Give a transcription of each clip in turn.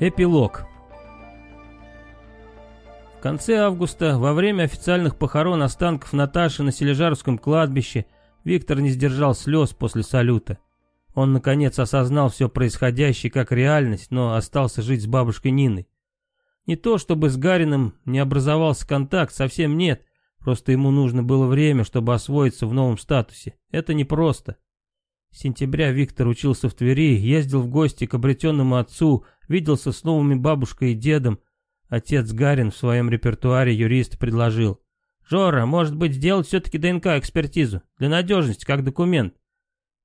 Эпилог В конце августа, во время официальных похорон останков Наташи на Сележарском кладбище, Виктор не сдержал слез после салюта. Он, наконец, осознал все происходящее как реальность, но остался жить с бабушкой Ниной. Не то, чтобы с Гарином не образовался контакт, совсем нет, просто ему нужно было время, чтобы освоиться в новом статусе. Это непросто. С сентября Виктор учился в Твери, ездил в гости к обретенному отцу, виделся с новыми бабушкой и дедом. Отец Гарин в своем репертуаре юрист предложил. «Жора, может быть, сделать все-таки ДНК-экспертизу? Для надежности, как документ?»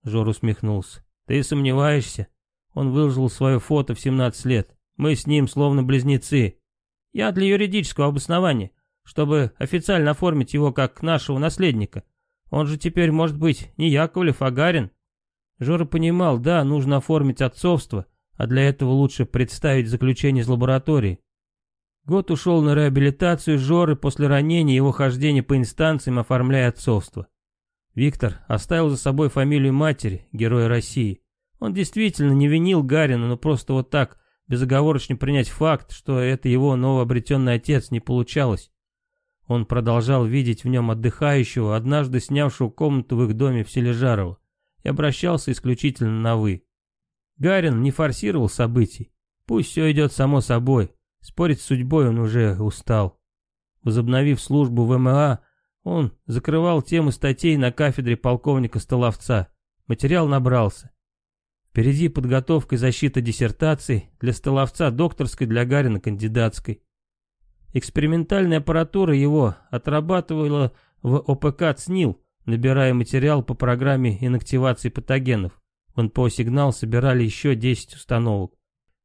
Жор усмехнулся. «Ты сомневаешься?» Он выложил свое фото в 17 лет. «Мы с ним словно близнецы. Я для юридического обоснования, чтобы официально оформить его как нашего наследника. Он же теперь может быть не Яковлев, а Гарин». Жора понимал, да, нужно оформить отцовство, а для этого лучше представить заключение из лаборатории. Год ушел на реабилитацию Жоры после ранения и его хождения по инстанциям, оформляя отцовство. Виктор оставил за собой фамилию матери, героя России. Он действительно не винил Гарина, но просто вот так, безоговорочно принять факт, что это его новообретенный отец, не получалось. Он продолжал видеть в нем отдыхающего, однажды снявшего комнату в их доме в Сележарово, и обращался исключительно на «вы». Гарин не форсировал событий. Пусть все идет само собой. Спорить с судьбой он уже устал. Возобновив службу в МА, он закрывал темы статей на кафедре полковника Столовца. Материал набрался. Впереди подготовка и защита диссертаций, для Столовца докторской, для Гарина кандидатской. Экспериментальная аппаратура его отрабатывала в ОПК ЦНИЛ, набирая материал по программе инактивации патогенов. В НПО-сигнал собирали еще 10 установок.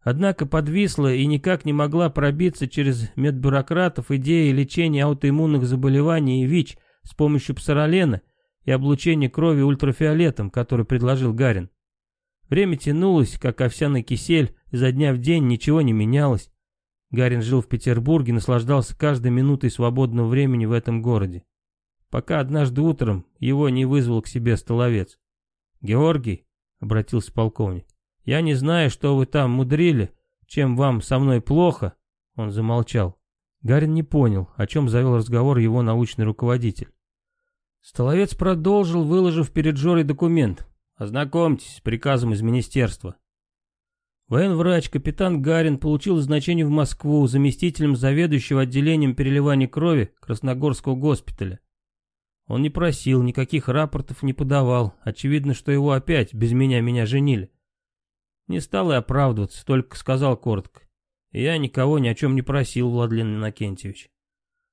Однако подвисла и никак не могла пробиться через медбюрократов идея лечения аутоиммунных заболеваний и ВИЧ с помощью псоролена и облучения крови ультрафиолетом, который предложил Гарин. Время тянулось, как овсяный кисель, изо дня в день ничего не менялось. Гарин жил в Петербурге, наслаждался каждой минутой свободного времени в этом городе. Пока однажды утром его не вызвал к себе столовец. «Георгий», — обратился полковник. «Я не знаю, что вы там мудрили, чем вам со мной плохо». Он замолчал. Гарин не понял, о чем завел разговор его научный руководитель. Столовец продолжил, выложив перед Жорой документ. «Ознакомьтесь с приказом из министерства». Военврач капитан Гарин получил назначение в Москву заместителем заведующего отделением переливания крови Красногорского госпиталя. Он не просил, никаких рапортов не подавал. Очевидно, что его опять без меня меня женили. Не стал и оправдываться, только сказал коротко. Я никого ни о чем не просил, Владлен Иннокентьевич.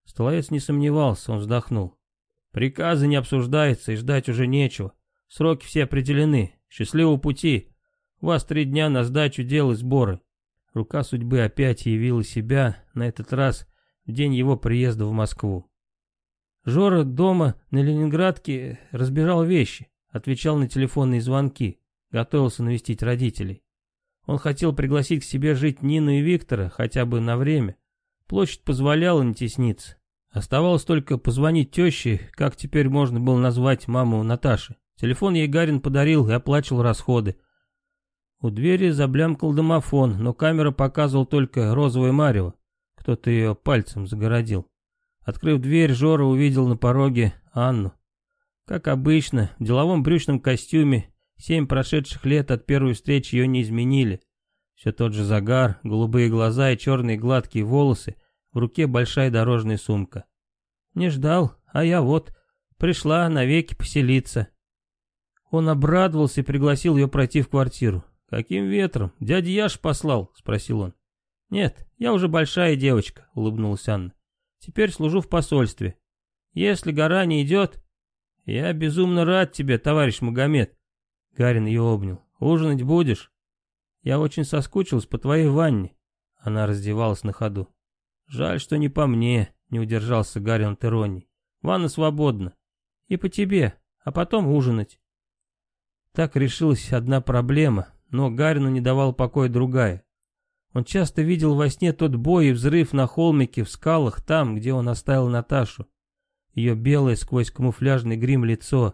Столовец не сомневался, он вздохнул. Приказы не обсуждаются и ждать уже нечего. Сроки все определены. Счастливого пути. У вас три дня на сдачу дел и сборы. Рука судьбы опять явила себя, на этот раз в день его приезда в Москву. Жора дома на Ленинградке разбирал вещи, отвечал на телефонные звонки, готовился навестить родителей. Он хотел пригласить к себе жить Нину и Виктора хотя бы на время. Площадь позволяла не тесниться. Оставалось только позвонить теще, как теперь можно было назвать маму Наташи. Телефон ей Гарин подарил и оплачивал расходы. У двери заблямкал домофон, но камера показывала только розовое марево. Кто-то ее пальцем загородил. Открыв дверь, Жора увидел на пороге Анну. Как обычно, в деловом брючном костюме, семь прошедших лет от первой встречи ее не изменили. Все тот же загар, голубые глаза и черные гладкие волосы, в руке большая дорожная сумка. Не ждал, а я вот, пришла навеки поселиться. Он обрадовался и пригласил ее пройти в квартиру. «Каким ветром? Дядя Яш послал?» — спросил он. «Нет, я уже большая девочка», — улыбнулась Анна. Теперь служу в посольстве. Если гора не идет... Я безумно рад тебе, товарищ Магомед. Гарин ее обнял. Ужинать будешь? Я очень соскучилась по твоей ванне. Она раздевалась на ходу. Жаль, что не по мне, не удержался Гарин от иронии. Ванна свободна. И по тебе, а потом ужинать. Так решилась одна проблема, но Гарину не давала покоя другая. Он часто видел во сне тот бой и взрыв на холмике в скалах, там, где он оставил Наташу. Ее белое сквозь камуфляжный грим лицо.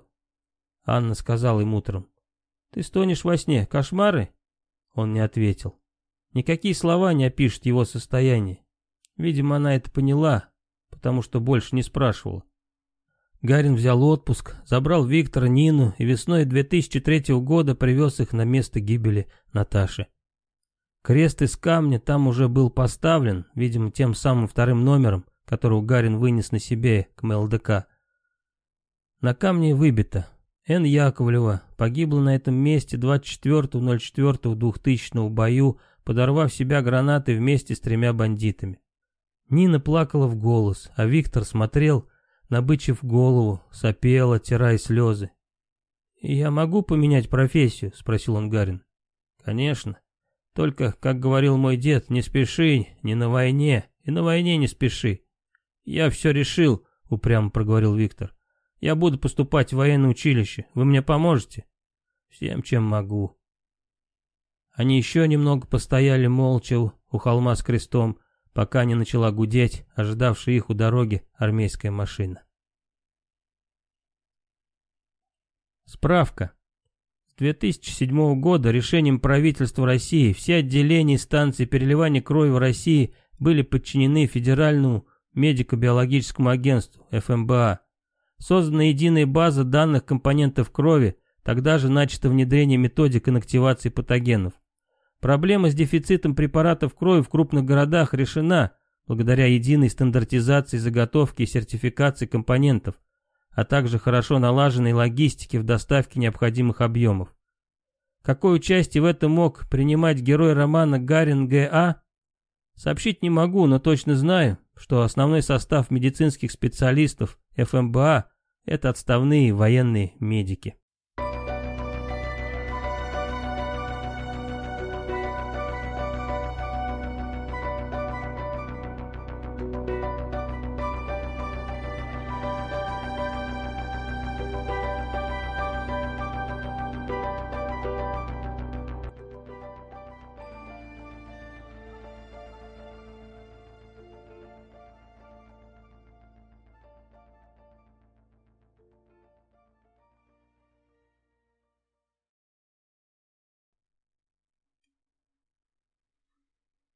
Анна сказала ему утром. «Ты стонешь во сне. Кошмары?» Он не ответил. Никакие слова не опишут его состояние. Видимо, она это поняла, потому что больше не спрашивала. Гарин взял отпуск, забрал Виктора, Нину и весной 2003 года привез их на место гибели Наташи. Крест из камня там уже был поставлен, видимо, тем самым вторым номером, которого Гарин вынес на себе к МЛДК. На камне выбито Н. Яковлева погибла на этом месте 24.04.2000 в бою, подорвав себя гранатой вместе с тремя бандитами. Нина плакала в голос, а Виктор смотрел, набычив голову, сопел, оттирая слезы. «Я могу поменять профессию?» — спросил он Гарин. «Конечно. Только, как говорил мой дед, не спеши, не на войне, и на войне не спеши. Я все решил», — упрямо проговорил Виктор. «Я буду поступать в военное училище. Вы мне поможете?» «Всем, чем могу». Они еще немного постояли молча у холма с крестом, пока не начала гудеть, ожидавшая их у дороги армейская машина. Справка. С 2007 года решением правительства России все отделения станции переливания крови в России были подчинены Федеральному медико-биологическому агентству ФМБА. Создана единая база данных компонентов крови, тогда же начато внедрение методик инактивации патогенов. Проблема с дефицитом препаратов крови в крупных городах решена благодаря единой стандартизации заготовки и сертификации компонентов, а также хорошо налаженной логистике в доставке необходимых объемов. Какое участие в этом мог принимать герой романа Гарин Г.А.? Сообщить не могу, но точно знаю, что основной состав медицинских специалистов ФМБА – это отставные военные медики.